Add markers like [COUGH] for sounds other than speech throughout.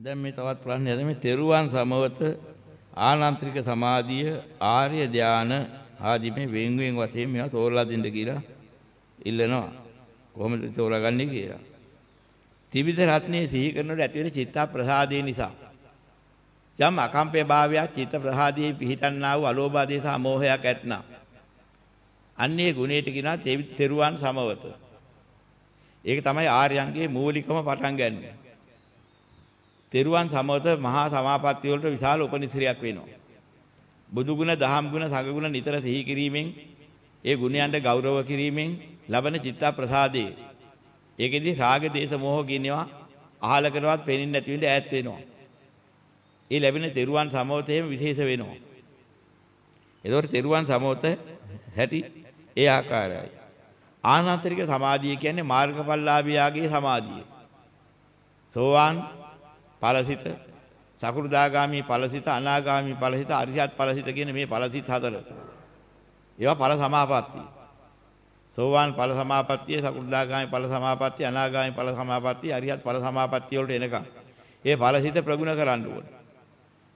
දැන් මේ තවත් ප්‍රශ්නයක්. මේ තෙරුවන් සමවත ආනන්ත්‍රික සමාධිය ආර්ය ධාන ආදී මේ වෙන් වෙන් වශයෙන් මේවා තෝරලා දෙන්න කියලා ඉල්ලනවා. කොහොමද තෝරාගන්නේ කියලා. ත්‍රිවිධ රත්නයේ සිහි කරනකොට ඇති වෙන චිත්ත ප්‍රසාදේ නිසා. යම් අකම්පේ භාවයක් චිත්ත ප්‍රසාදයේ පිහිටන්නා වූ අලෝභාදී සහ මෝහයක් ඇත්නම්. අන්නේ ගුණයට කියනවා තෙරුවන් සමවත. ඒක තමයි ආර්යයන්ගේ මූලිකම පටන් ගන්නේ තෙරුවන් සමවත මහා සමාපත්තිය වලට විශාල උපනිශ්‍රයක් වෙනවා. බුදු ගුණ, දහම් ගුණ, සංඝ ගුණ නිතර සිහි කිරීමෙන්, ඒ ගුණයන්ට ගෞරව කිරීමෙන් ලබන චිත්ත ප්‍රසාදේ. ඒකෙදි රාග, දේශ, මොහ කියනවා අහල කරවත් පෙනෙන්නේ නැති වෙන්න ඈත් වෙනවා. ඒ ලැබෙන තෙරුවන් සමවතේම විශේෂ වෙනවා. ඒතකොට තෙරුවන් සමවත හැටි ඒ ආකාරයයි. ආනන්තරික සමාධිය කියන්නේ මාර්ගඵලලාභියාගේ සමාධිය. සෝවාන් ඵලසිත සකු르දාගාමි ඵලසිත අනාගාමි ඵලසිත අරිහත් ඵලසිත කියන මේ ඵලසිත හතර. ඒවා ඵල සමාපatti. සෝවාන් ඵල සමාපත්තිය සකු르දාගාමි ඵල සමාපත්තිය අනාගාමි ඵල සමාපත්තිය අරිහත් ඵල සමාපත්තිය වලට එනකම්. ඒ ඵලසිත ප්‍රගුණ කරන්න ඕනේ.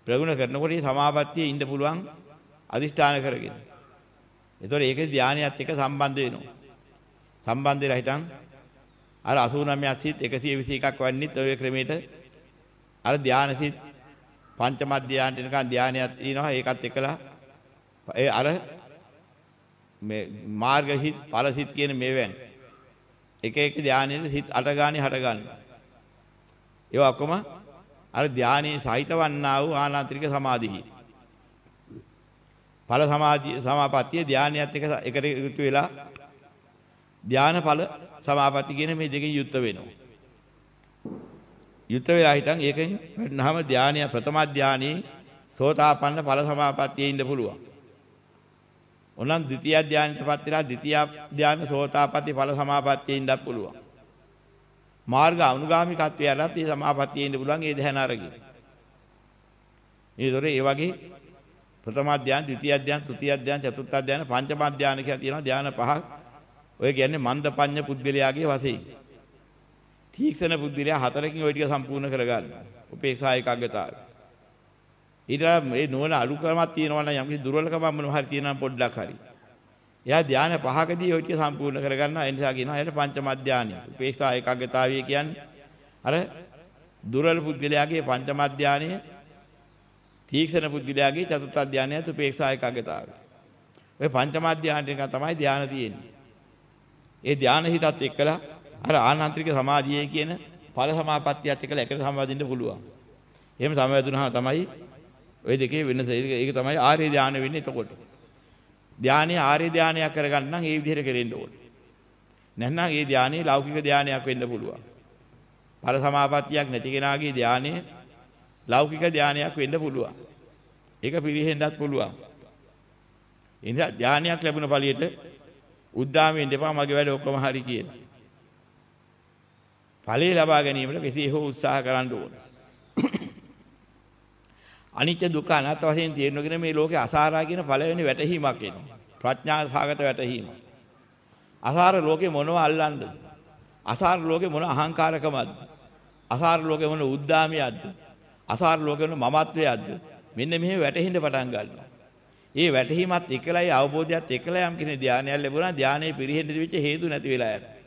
ප්‍රගුණ කරනකොට මේ සමාපත්තියේ ඉන්න පුළුවන් අදිෂ්ඨාන කරගෙන. ඒතකොට ඒකේ ධානයත් එක්ක සම්බන්ධ වෙනවා. සම්බන්ධ වෙලා හිටන් අර 89 සිත් 121ක් වන්නේත් ඔය ක්‍රමයට අර ධානසිත පංචම ධානයට එනකන් ධානයක් තියෙනවා ඒකත් එකලා. ඒ අර මේ මාර්ගහිත ඵලසිත කියන මේවෙන් එක එක ධානයේ සිත් අට ගානේ හට ගන්නවා ඒවා ඔක්කොම අර ධානයේ සහිතවන්නා වූ ආනාන්තරික සමාධිහි. ඵල සමාධිය සමාපත්තිය ධානයත් එක එකට එකතු වෙලා ධාන ඵල සමාපatti කියන මේ දෙකෙන් යුක්ත වෙනවා. යුත වෙලා හිටන් ඒකෙන් වැටෙනහම ධානය ප්‍රථම ධානයේ සෝතාපන්න ඵල සමාපත්තියේ ඉන්න පුළුවන්. ඔනම් ද්විතිය ධානයටපත් වෙලා ද්විතිය ධාන සෝතාපට්ටි ඵල සමාපත්තියේ ඉන්නත් පුළුවන්. මාර්ග අනුගාමිකත්වයේ අරත් මේ සමාපත්තියේ ඉන්න පුළුවන් ඒ ධාන අරගෙන. ඒතොර ඒ වගේ ප්‍රථම ධාන, ද්විතිය ධාන, තෘතිය ධාන, චතුර්ථ ධාන, පංචම ධාන කියලා තියෙනවා ධාන පහක්. ඔය කියන්නේ මන්දපඤ්ඤ පුද්ගලයාගේ වශයෙන්. තීක්ෂණ බුද්ධිලයා හතරකින් ওই ටික සම්පූර්ණ කරගන්න. උපේක්ෂා ඒකාග්‍රතාවය. ඊට මේ නුවණ අලු ක්‍රමයක් තියෙනවා නම් යම්කිසි දුර්වලකමක් මොනවා හරි තියෙනවා පොඩ්ඩක් හරි. එයා ධානය පහකදී ওই ටික සම්පූර්ණ කරගන්නවා. ඒ නිසා කියනවා එයාට පංචම ධානය. උපේක්ෂා ඒකාග්‍රතාවය කියන්නේ අර දුර්වල පුද්ගලයාගේ පංචම ධානය තීක්ෂණ පුද්ගලයාගේ චතුර්ථ ධානය උපේක්ෂා ඒකාග්‍රතාවය. ඔය පංචම ධානය එක තමයි ධාන තියෙන්නේ. ඒ ධාන හිතත් එක්කලා අර ආනන්ත්‍රික සමාධියේ කියන ඵල සමාපත්තියත් එක්කලා එකට සම්බන්ධින්න පුළුවන්. එහෙම සමවැදුනහම තමයි ওই දෙකේ වෙනස. ඒක තමයි ආර්ය ධානය වෙන්නේ එතකොට. ධානය ආර්ය ධානයක් කරගන්න නම් ඒ විදිහට කෙරෙන්න ඕනේ. නැත්නම් ඒ ධානය ලෞකික ධානයක් වෙන්න පුළුවන්. ඵල සමාපත්තියක් නැති කෙනාගේ ධානය ලෞකික ධානයක් වෙන්න පුළුවන්. ඒක පිළිහෙන්නත් පුළුවන්. එනිසා ධානයක් ලැබුණ ඵලියට උද්දාමයෙන් දෙපා මගේ වැඩ ඔක්කොම හරි කියලා. ඵලයේ ලබා ගැනීමට කෙසේ හෝ උත්සාහ කරන්න ඕන. [COUGHS] අනිත්‍ය දුක්ඛ අනාත්ම වශයෙන් තේරුණගෙන මේ ලෝකේ අසාරා කියන පළවෙනි වැටහීමක් එනවා. ප්‍රඥා සාගත වැටහීම. අසාර ලෝකේ මොනව අල්ලන්නද? අසාර ලෝකේ මොන අහංකාරකමක්ද? අසාර ලෝකේ මොන උද්දාමියක්ද? අසාර ලෝකේ මොන මමත්වයක්ද? මෙන්න මෙහෙම වැටහෙන්න පටන් ගන්නවා. ඒ වැටහීමත් එකලයි අවබෝධයත් එකලයි යම් කෙනෙක් ධානයක් ලැබුණා ධානයේ පිරිහෙන්න තිබිච්ච හේතු නැති වෙලා යනවා.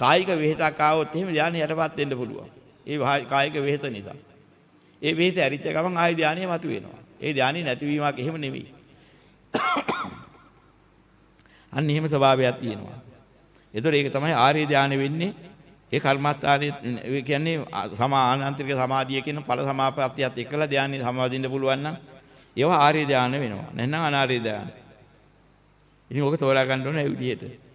කායික වෙහෙතක් ආවොත් එහෙම ධානය යටපත් වෙන්න පුළුවන්. ඒ කායික වෙහෙත නිසා. ඒ වෙහෙත ඇරිච්ච ගමන් ආයි ධානය මතුවෙනවා. ඒ ධානය නැතිවීමක් එහෙම නෙවෙයි. [COUGHS] අන්න එහෙම ස්වභාවයක් තියෙනවා. ඒතර ඒක තමයි ආර්ය ධානය වෙන්නේ. ඒ කර්මස්ථානයේ ඒ කියන්නේ සමා ආනන්තරික සමාධිය කියන ඵල සමාපත්තියත් එක්කලා ධානය සමාදින්න පුළුවන් නම් ඒවා ආර්ය ධානය වෙනවා. නැත්නම් අනාර්ය ධානය. ඉතින් ඕක තෝරා ගන්න ඕනේ ඒ විදිහට.